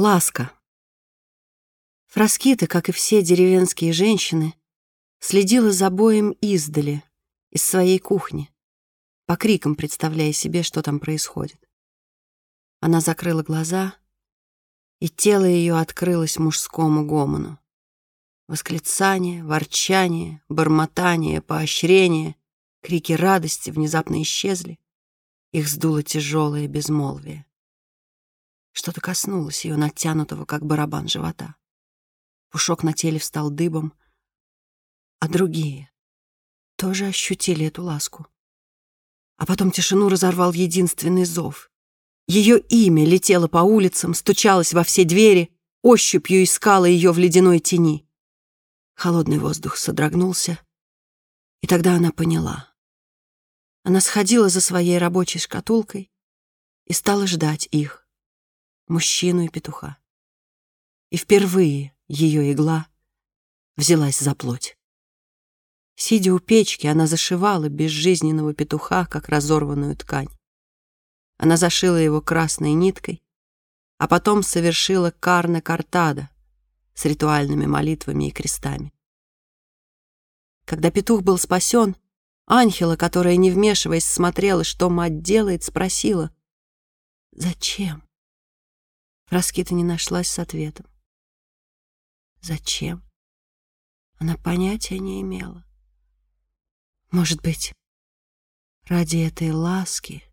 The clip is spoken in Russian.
Ласка. Фраскита, как и все деревенские женщины, следила за боем издали, из своей кухни, по крикам представляя себе, что там происходит. Она закрыла глаза, и тело ее открылось мужскому гомону. Восклицание, ворчание, бормотание, поощрение, крики радости внезапно исчезли. Их сдуло тяжелое безмолвие. Что-то коснулось ее натянутого, как барабан живота. Пушок на теле встал дыбом, а другие тоже ощутили эту ласку. А потом тишину разорвал единственный зов. Ее имя летело по улицам, стучалось во все двери, ощупью искало ее в ледяной тени. Холодный воздух содрогнулся, и тогда она поняла. Она сходила за своей рабочей шкатулкой и стала ждать их мужчину и петуха. И впервые ее игла взялась за плоть. Сидя у печки, она зашивала безжизненного петуха, как разорванную ткань. Она зашила его красной ниткой, а потом совершила карна картада с ритуальными молитвами и крестами. Когда петух был спасен, Анхела, которая, не вмешиваясь, смотрела, что мать делает, спросила, «Зачем?» Раскита не нашлась с ответом. Зачем? Она понятия не имела. Может быть, ради этой ласки,